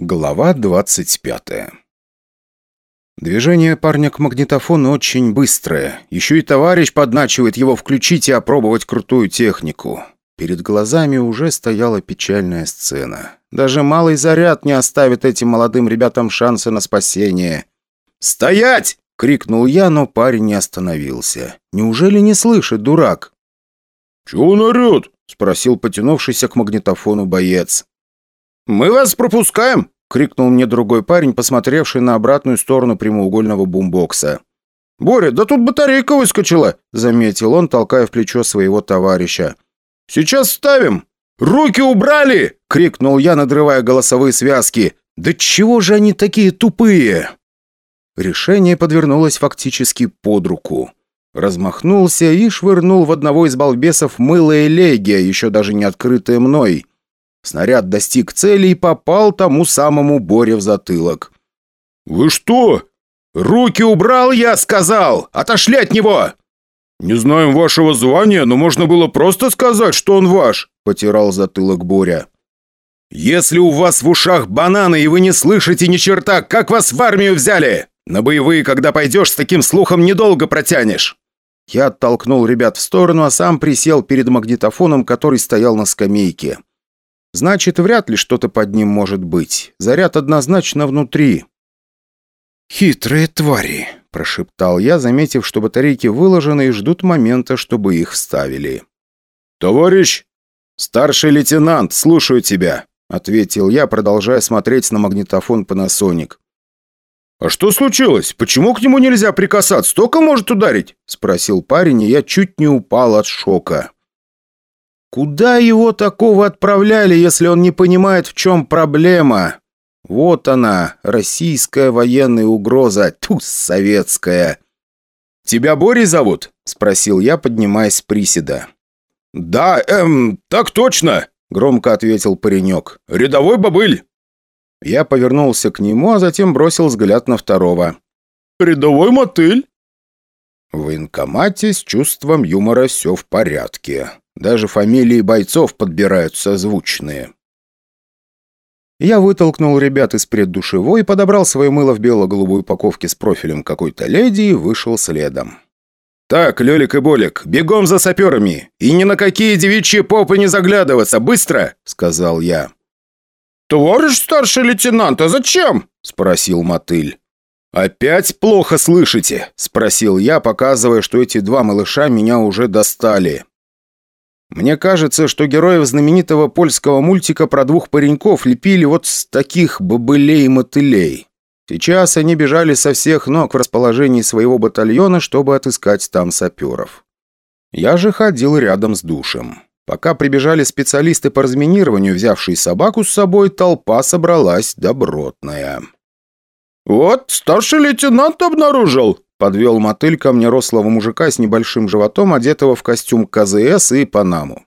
Глава 25 Движение парня к магнитофону очень быстрое. Еще и товарищ подначивает его включить и опробовать крутую технику. Перед глазами уже стояла печальная сцена. Даже малый заряд не оставит этим молодым ребятам шанса на спасение. «Стоять!» — крикнул я, но парень не остановился. «Неужели не слышит, дурак?» «Чего он орет?» — спросил потянувшийся к магнитофону боец. «Мы вас пропускаем!» — крикнул мне другой парень, посмотревший на обратную сторону прямоугольного бумбокса. «Боря, да тут батарейка выскочила!» — заметил он, толкая в плечо своего товарища. «Сейчас ставим! Руки убрали!» — крикнул я, надрывая голосовые связки. «Да чего же они такие тупые?» Решение подвернулось фактически под руку. Размахнулся и швырнул в одного из балбесов мыло элегия, еще даже не открытое мной. Снаряд достиг цели и попал тому самому Боре в затылок. «Вы что? Руки убрал, я сказал! Отошли от него!» «Не знаем вашего звания, но можно было просто сказать, что он ваш», — потирал затылок Боря. «Если у вас в ушах бананы, и вы не слышите ни черта, как вас в армию взяли? На боевые, когда пойдешь, с таким слухом недолго протянешь!» Я оттолкнул ребят в сторону, а сам присел перед магнитофоном, который стоял на скамейке. Значит, вряд ли что-то под ним может быть. Заряд однозначно внутри. «Хитрые твари», – прошептал я, заметив, что батарейки выложены и ждут момента, чтобы их вставили. «Товарищ, старший лейтенант, слушаю тебя», – ответил я, продолжая смотреть на магнитофон Panasonic. «А что случилось? Почему к нему нельзя прикасаться? Только может ударить?» – спросил парень, и я чуть не упал от шока. Куда его такого отправляли, если он не понимает, в чем проблема? Вот она, российская военная угроза, туз советская. «Тебя Борей зовут?» – спросил я, поднимаясь с приседа. «Да, эм, так точно!» – громко ответил паренек. «Рядовой бобыль!» Я повернулся к нему, а затем бросил взгляд на второго. «Рядовой мотыль?» В военкомате с чувством юмора все в порядке. Даже фамилии бойцов подбирают созвучные. Я вытолкнул ребят из преддушевой, подобрал свое мыло в бело-голубой упаковке с профилем какой-то леди и вышел следом. «Так, Лелик и Болик, бегом за саперами! И ни на какие девичьи попы не заглядываться! Быстро!» — сказал я. «Товарищ старший лейтенант, а зачем?» — спросил Мотыль. «Опять плохо слышите?» — спросил я, показывая, что эти два малыша меня уже достали. Мне кажется, что героев знаменитого польского мультика про двух пареньков лепили вот с таких бобылей-мотылей. Сейчас они бежали со всех ног в расположении своего батальона, чтобы отыскать там саперов. Я же ходил рядом с душем. Пока прибежали специалисты по разминированию, взявшие собаку с собой, толпа собралась добротная. «Вот, старший лейтенант обнаружил!» Подвел мотыль ко мне рослого мужика с небольшим животом, одетого в костюм КЗС и Панаму.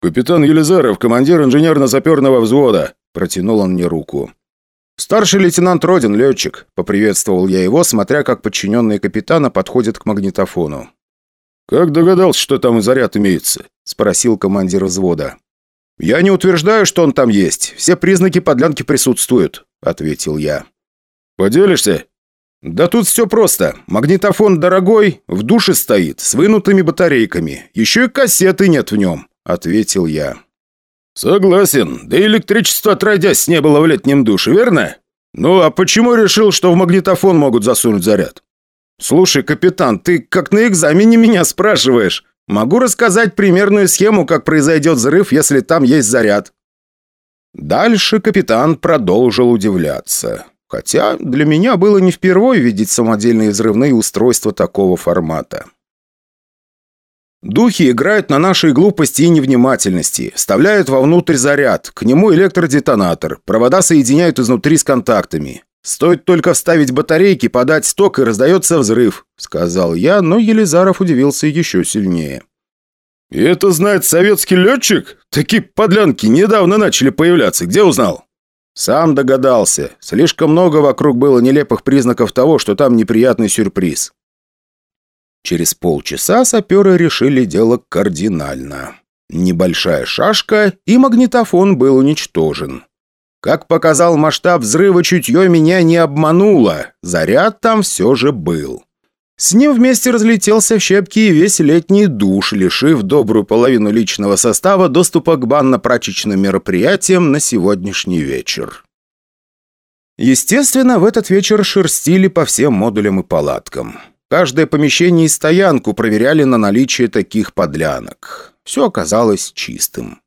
«Капитан Елизаров, командир инженерно-саперного взвода», – протянул он мне руку. «Старший лейтенант Родин, летчик», – поприветствовал я его, смотря как подчиненные капитана подходят к магнитофону. «Как догадался, что там и заряд имеется?» – спросил командир взвода. «Я не утверждаю, что он там есть. Все признаки подлянки присутствуют», – ответил я. «Поделишься?» «Да тут все просто. Магнитофон дорогой, в душе стоит, с вынутыми батарейками. Еще и кассеты нет в нем», — ответил я. «Согласен. Да электричество отродясь не было в летнем душе, верно? Ну, а почему решил, что в магнитофон могут засунуть заряд?» «Слушай, капитан, ты как на экзамене меня спрашиваешь. Могу рассказать примерную схему, как произойдет взрыв, если там есть заряд». Дальше капитан продолжил удивляться. Хотя для меня было не впервые видеть самодельные взрывные устройства такого формата. Духи играют на нашей глупости и невнимательности, вставляют вовнутрь заряд, к нему электродетонатор, провода соединяют изнутри с контактами. Стоит только вставить батарейки, подать сток и раздается взрыв», — сказал я, но Елизаров удивился еще сильнее. «И это знает советский летчик? Такие подлянки недавно начали появляться. Где узнал?» Сам догадался. Слишком много вокруг было нелепых признаков того, что там неприятный сюрприз. Через полчаса саперы решили дело кардинально. Небольшая шашка, и магнитофон был уничтожен. Как показал масштаб взрыва, чутье меня не обмануло. Заряд там все же был. С ним вместе разлетелся в щепки и весь летний душ, лишив добрую половину личного состава доступа к банно-прачечным мероприятиям на сегодняшний вечер. Естественно, в этот вечер шерстили по всем модулям и палаткам. Каждое помещение и стоянку проверяли на наличие таких подлянок. Все оказалось чистым.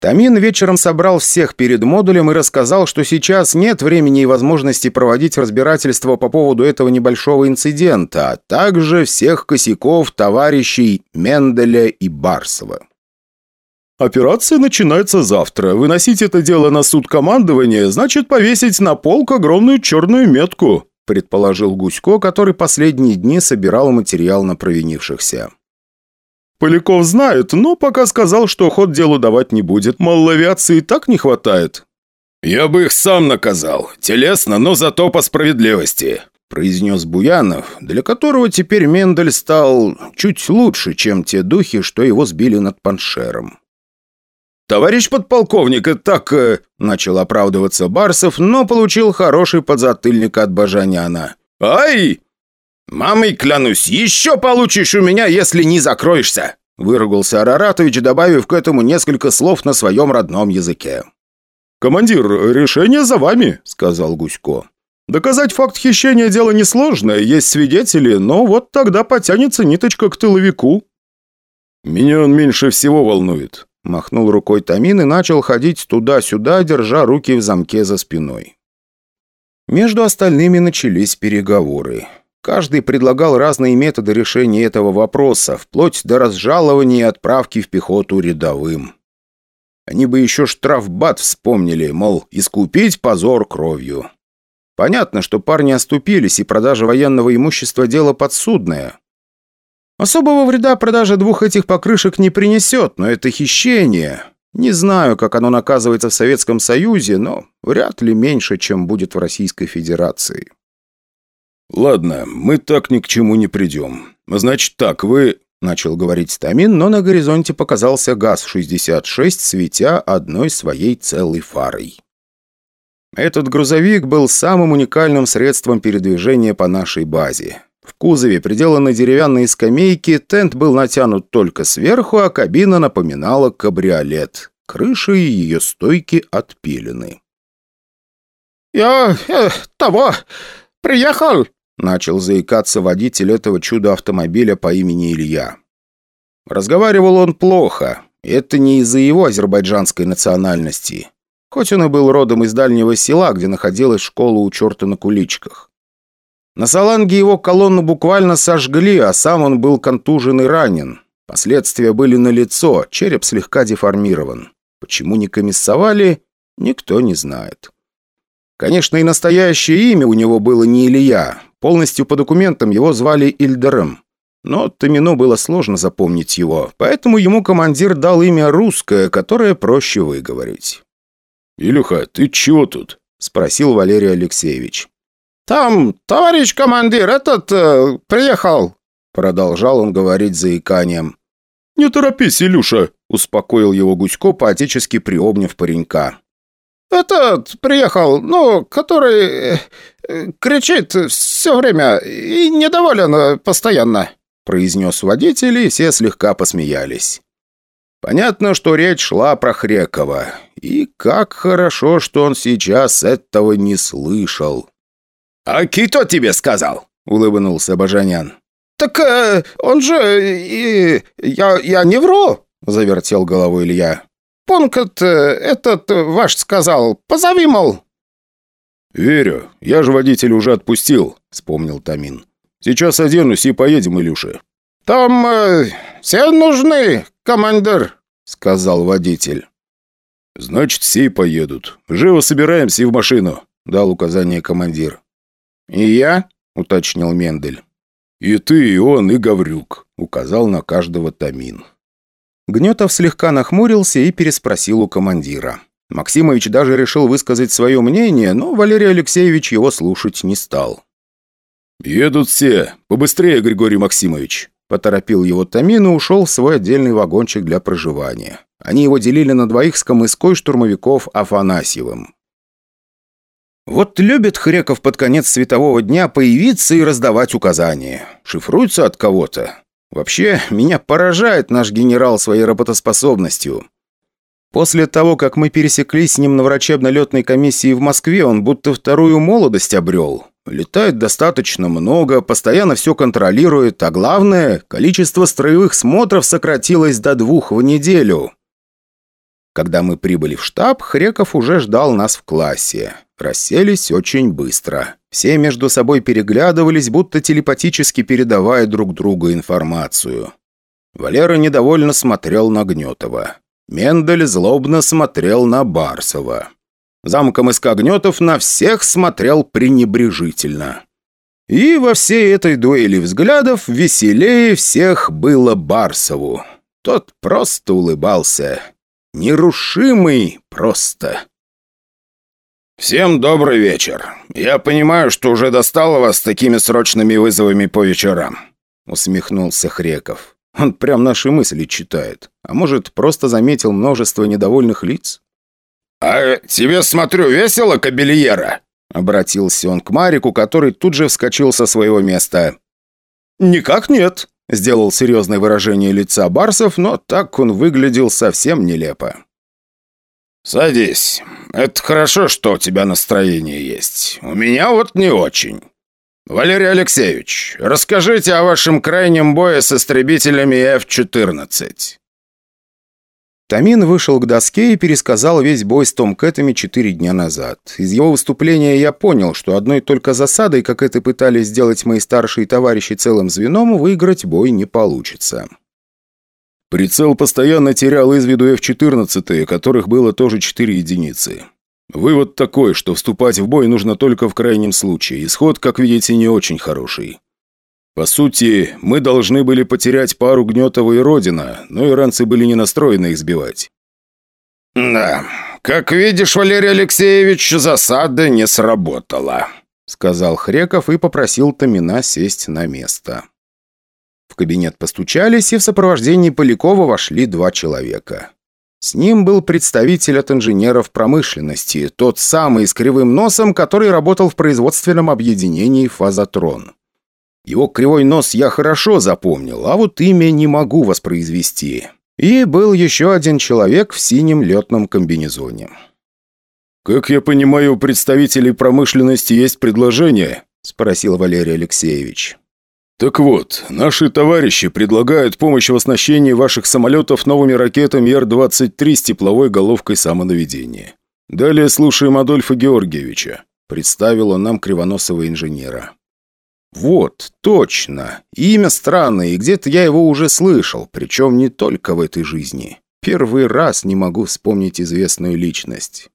Тамин вечером собрал всех перед модулем и рассказал, что сейчас нет времени и возможности проводить разбирательство по поводу этого небольшого инцидента, а также всех косяков товарищей Менделя и Барсова. Операция начинается завтра. Выносить это дело на суд командования значит повесить на полк огромную черную метку», предположил Гусько, который последние дни собирал материал на провинившихся. «Поляков знает, но пока сказал, что ход делу давать не будет. Мол, авиации так не хватает». «Я бы их сам наказал. Телесно, но зато по справедливости», произнес Буянов, для которого теперь Мендель стал чуть лучше, чем те духи, что его сбили над Паншером. «Товарищ подполковник, и так...» э, – начал оправдываться Барсов, но получил хороший подзатыльник от Бажаняна. «Ай! Мамой клянусь, еще получишь у меня, если не закроешься!» – выругался Араратович, добавив к этому несколько слов на своем родном языке. «Командир, решение за вами», – сказал Гусько. «Доказать факт хищения дело несложное, есть свидетели, но вот тогда потянется ниточка к тыловику». «Меня он меньше всего волнует», Махнул рукой Тамин и начал ходить туда-сюда, держа руки в замке за спиной. Между остальными начались переговоры. Каждый предлагал разные методы решения этого вопроса, вплоть до разжалования и отправки в пехоту рядовым. Они бы еще штрафбат вспомнили, мол, искупить позор кровью. Понятно, что парни оступились, и продажа военного имущества – дело подсудное. Особого вреда продажа двух этих покрышек не принесет, но это хищение. Не знаю, как оно наказывается в Советском Союзе, но вряд ли меньше, чем будет в Российской Федерации. «Ладно, мы так ни к чему не придем. Значит так, вы...» — начал говорить Стамин, но на горизонте показался ГАЗ-66, светя одной своей целой фарой. Этот грузовик был самым уникальным средством передвижения по нашей базе. В кузове, приделанной деревянные скамейки, тент был натянут только сверху, а кабина напоминала кабриолет. Крыша и ее стойки отпилены. «Я... Э, того... приехал!» Начал заикаться водитель этого чудо-автомобиля по имени Илья. Разговаривал он плохо. Это не из-за его азербайджанской национальности. Хоть он и был родом из дальнего села, где находилась школа у черта на куличках. На Саланге его колонну буквально сожгли, а сам он был контужен и ранен. Последствия были налицо, череп слегка деформирован. Почему не комиссовали, никто не знает. Конечно, и настоящее имя у него было не Илья. Полностью по документам его звали Ильдером. Но Тамину было сложно запомнить его, поэтому ему командир дал имя русское, которое проще выговорить. «Илюха, ты чего тут?» – спросил Валерий Алексеевич. «Там, товарищ командир, этот э, приехал!» Продолжал он говорить заиканием. «Не торопись, Илюша!» Успокоил его Гусько, поотечески приобняв паренька. «Этот приехал, ну, который э, кричит все время и недоволен постоянно», произнес водитель, и все слегка посмеялись. Понятно, что речь шла про Хрекова. И как хорошо, что он сейчас этого не слышал. «А кто тебе сказал?» – улыбнулся Бажанян. «Так э, он же... И, я, я не вру!» – завертел головой Илья. «Пункт э, этот ваш сказал. Позови, мол». «Верю. Я же водителя уже отпустил», – вспомнил Тамин. «Сейчас оденусь и поедем, Илюша». «Там э, все нужны, командир», – сказал водитель. «Значит, все и поедут. Живо собираемся и в машину», – дал указание командир. «И я?» – уточнил Мендель. «И ты, и он, и Гаврюк», – указал на каждого Тамин. Гнетов слегка нахмурился и переспросил у командира. Максимович даже решил высказать свое мнение, но Валерий Алексеевич его слушать не стал. «Едут все. Побыстрее, Григорий Максимович», – поторопил его Тамин и ушел в свой отдельный вагончик для проживания. Они его делили на двоих с Камыской штурмовиков Афанасьевым. Вот любит Хреков под конец светового дня появиться и раздавать указания. Шифруется от кого-то. Вообще, меня поражает наш генерал своей работоспособностью. После того, как мы пересеклись с ним на врачебно-летной комиссии в Москве, он будто вторую молодость обрел. Летает достаточно много, постоянно все контролирует, а главное, количество строевых смотров сократилось до двух в неделю. Когда мы прибыли в штаб, Хреков уже ждал нас в классе. Расселись очень быстро. Все между собой переглядывались, будто телепатически передавая друг другу информацию. Валера недовольно смотрел на Гнетова. Мендель злобно смотрел на Барсова. Замком из Когнетов на всех смотрел пренебрежительно. И во всей этой дуэли взглядов веселее всех было Барсову. Тот просто улыбался. Нерушимый просто. «Всем добрый вечер. Я понимаю, что уже достало вас такими срочными вызовами по вечерам», усмехнулся Хреков. Он прям наши мысли читает. А может, просто заметил множество недовольных лиц? «А тебе, смотрю, весело, кабельера?» Обратился он к Марику, который тут же вскочил со своего места. «Никак нет», — сделал серьезное выражение лица Барсов, но так он выглядел совсем нелепо. «Садись. Это хорошо, что у тебя настроение есть. У меня вот не очень. «Валерий Алексеевич, расскажите о вашем крайнем бое с истребителями F-14». Тамин вышел к доске и пересказал весь бой с Томкэтами четыре дня назад. Из его выступления я понял, что одной только засадой, как это пытались сделать мои старшие товарищи целым звеном, выиграть бой не получится. Прицел постоянно терял из виду F-14, которых было тоже четыре единицы. Вывод такой, что вступать в бой нужно только в крайнем случае. Исход, как видите, не очень хороший. По сути, мы должны были потерять пару Гнетова и Родина, но иранцы были не настроены их сбивать. «Да, как видишь, Валерий Алексеевич, засада не сработала», сказал Хреков и попросил Томина сесть на место. В кабинет постучались, и в сопровождении Полякова вошли два человека. С ним был представитель от инженеров промышленности, тот самый с кривым носом, который работал в производственном объединении «Фазотрон». Его кривой нос я хорошо запомнил, а вот имя не могу воспроизвести. И был еще один человек в синем летном комбинезоне. «Как я понимаю, у представителей промышленности есть предложение?» – спросил Валерий Алексеевич. «Так вот, наши товарищи предлагают помощь в оснащении ваших самолетов новыми ракетами Р-23 с тепловой головкой самонаведения. Далее слушаем Адольфа Георгиевича», – представил он нам кривоносого инженера. «Вот, точно. Имя странное, и где-то я его уже слышал, причем не только в этой жизни. Первый раз не могу вспомнить известную личность».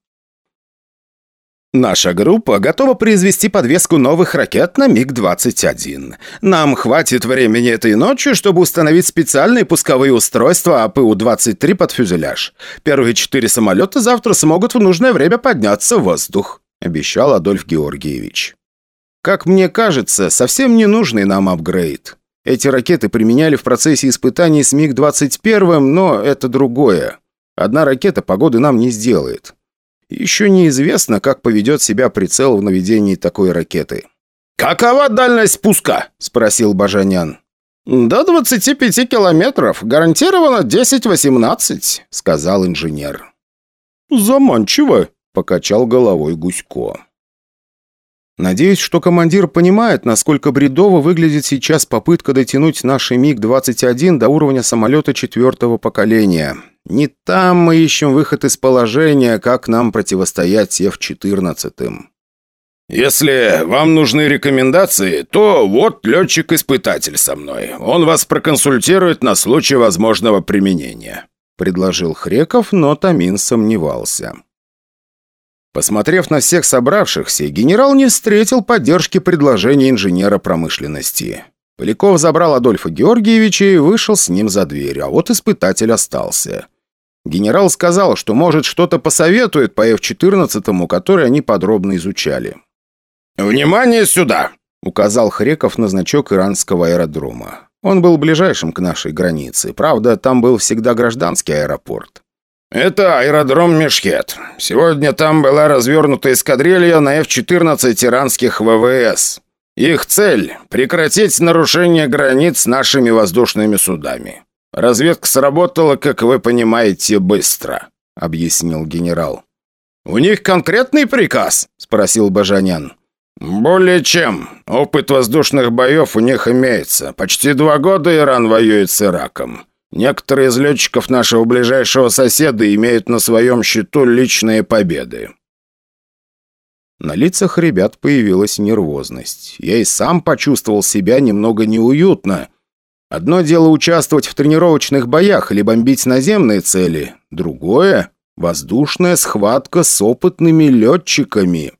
Наша группа готова произвести подвеску новых ракет на МиГ-21. Нам хватит времени этой ночью, чтобы установить специальные пусковые устройства АПУ-23 под фюзеляж. Первые четыре самолета завтра смогут в нужное время подняться в воздух», – обещал Адольф Георгиевич. «Как мне кажется, совсем не нужный нам апгрейд. Эти ракеты применяли в процессе испытаний с МиГ-21, но это другое. Одна ракета погоды нам не сделает». Еще неизвестно, как поведет себя прицел в наведении такой ракеты. «Какова дальность пуска?» – спросил Бажанян. «До 25 километров. Гарантированно 10-18», – сказал инженер. «Заманчиво», – покачал головой Гусько. Надеюсь, что командир понимает, насколько бредово выглядит сейчас попытка дотянуть наш МиГ-21 до уровня самолета четвертого поколения. Не там мы ищем выход из положения, как нам противостоять F-14. «Если вам нужны рекомендации, то вот летчик-испытатель со мной. Он вас проконсультирует на случай возможного применения», – предложил Хреков, но Тамин сомневался. Посмотрев на всех собравшихся, генерал не встретил поддержки предложения инженера промышленности. Поляков забрал Адольфа Георгиевича и вышел с ним за дверь, а вот испытатель остался. Генерал сказал, что, может, что-то посоветует по F-14, который они подробно изучали. «Внимание сюда!» – указал Хреков на значок иранского аэродрома. Он был ближайшим к нашей границе. Правда, там был всегда гражданский аэропорт. «Это аэродром Мешхет. Сегодня там была развернута эскадрилья на F-14 иранских ВВС. Их цель – прекратить нарушение границ нашими воздушными судами. Разведка сработала, как вы понимаете, быстро», – объяснил генерал. «У них конкретный приказ?» – спросил Бажанян. «Более чем. Опыт воздушных боев у них имеется. Почти два года Иран воюет с Ираком. Некоторые из летчиков нашего ближайшего соседа имеют на своем счету личные победы». На лицах ребят появилась нервозность. Я и сам почувствовал себя немного неуютно. Одно дело участвовать в тренировочных боях или бомбить наземные цели. Другое – воздушная схватка с опытными летчиками.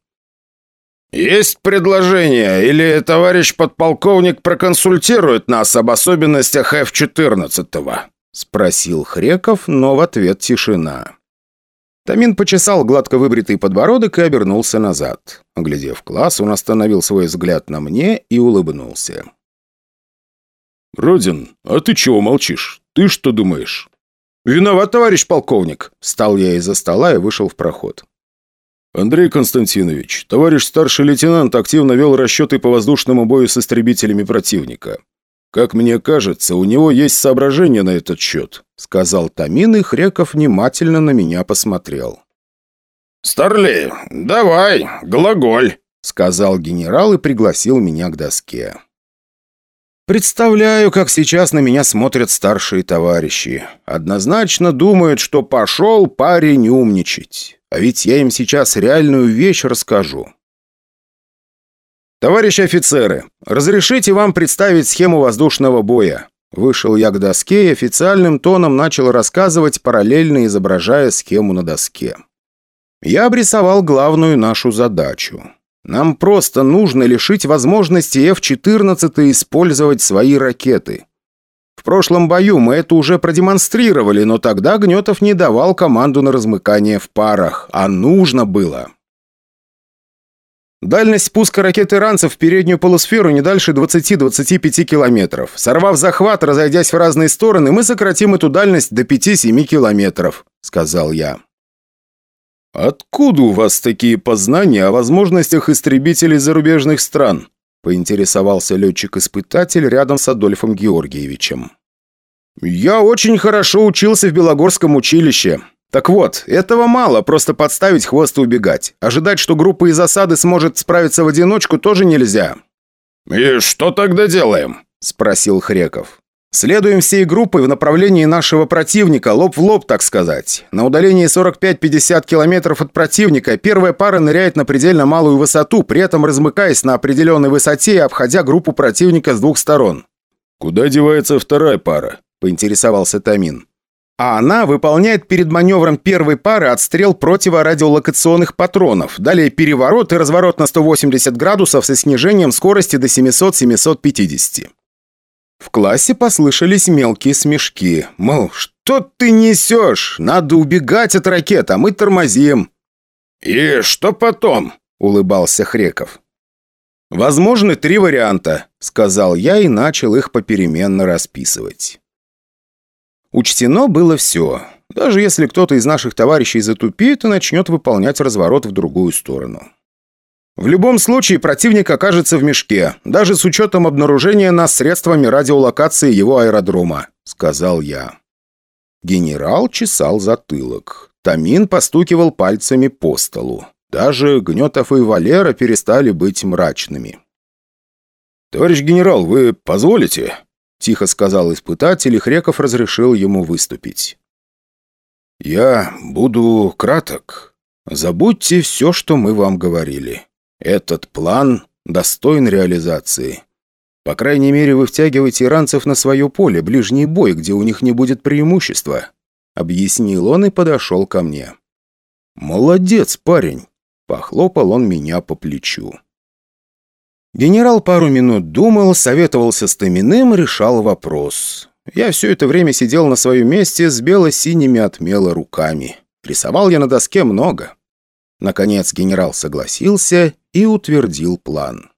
«Есть предложение, или товарищ подполковник проконсультирует нас об особенностях F-14?» – спросил Хреков, но в ответ тишина. Тамин почесал гладко выбритый подбородок и обернулся назад. Оглядев класс, он остановил свой взгляд на мне и улыбнулся. «Родин, а ты чего молчишь? Ты что думаешь?» «Виноват, товарищ полковник!» Встал я из-за стола и вышел в проход. «Андрей Константинович, товарищ старший лейтенант активно вел расчеты по воздушному бою с истребителями противника. Как мне кажется, у него есть соображения на этот счет. — сказал Тамин, и Хреков внимательно на меня посмотрел. «Старли, давай, глаголь», — сказал генерал и пригласил меня к доске. Представляю, как сейчас на меня смотрят старшие товарищи. Однозначно думают, что пошел парень умничать. А ведь я им сейчас реальную вещь расскажу. Товарищи офицеры, разрешите вам представить схему воздушного боя. Вышел я к доске и официальным тоном начал рассказывать, параллельно изображая схему на доске. Я обрисовал главную нашу задачу. Нам просто нужно лишить возможности F-14 использовать свои ракеты. В прошлом бою мы это уже продемонстрировали, но тогда Гнетов не давал команду на размыкание в парах, а нужно было. Дальность спуска ракет иранцев в переднюю полусферу не дальше 20-25 километров. Сорвав захват, разойдясь в разные стороны, мы сократим эту дальность до 5-7 километров», — сказал я. «Откуда у вас такие познания о возможностях истребителей зарубежных стран?» — поинтересовался летчик-испытатель рядом с Адольфом Георгиевичем. «Я очень хорошо учился в Белогорском училище. Так вот, этого мало, просто подставить хвост и убегать. Ожидать, что группа из осады сможет справиться в одиночку, тоже нельзя. «И что тогда делаем?» – спросил Хреков. «Следуем всей группой в направлении нашего противника, лоб в лоб, так сказать. На удалении 45-50 километров от противника первая пара ныряет на предельно малую высоту, при этом размыкаясь на определенной высоте и обходя группу противника с двух сторон». «Куда девается вторая пара?» – поинтересовался Тамин а она выполняет перед маневром первой пары отстрел противорадиолокационных патронов, далее переворот и разворот на 180 градусов со снижением скорости до 700-750. В классе послышались мелкие смешки. Мол, что ты несешь? Надо убегать от ракет, а мы тормозим. «И что потом?» – улыбался Хреков. «Возможны три варианта», – сказал я и начал их попеременно расписывать. Учтено было все. Даже если кто-то из наших товарищей затупит и начнет выполнять разворот в другую сторону. В любом случае противник окажется в мешке, даже с учетом обнаружения нас средствами радиолокации его аэродрома», — сказал я. Генерал чесал затылок. Тамин постукивал пальцами по столу. Даже Гнетов и Валера перестали быть мрачными. «Товарищ генерал, вы позволите?» Тихо сказал испытатель, и Хреков разрешил ему выступить. «Я буду краток. Забудьте все, что мы вам говорили. Этот план достоин реализации. По крайней мере, вы втягиваете иранцев на свое поле, ближний бой, где у них не будет преимущества», — объяснил он и подошел ко мне. «Молодец, парень!» — похлопал он меня по плечу. Генерал пару минут думал, советовался с Томиным, решал вопрос. Я все это время сидел на своем месте с бело-синими от мела руками. Рисовал я на доске много. Наконец генерал согласился и утвердил план.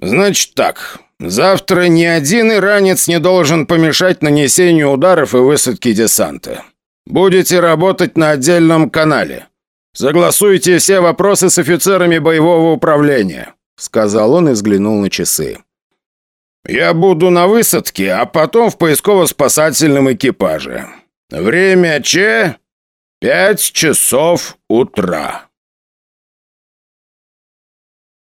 «Значит так, завтра ни один иранец не должен помешать нанесению ударов и высадке десанта. Будете работать на отдельном канале. Согласуйте все вопросы с офицерами боевого управления», — сказал он и взглянул на часы. «Я буду на высадке, а потом в поисково-спасательном экипаже. Время Че — пять часов утра».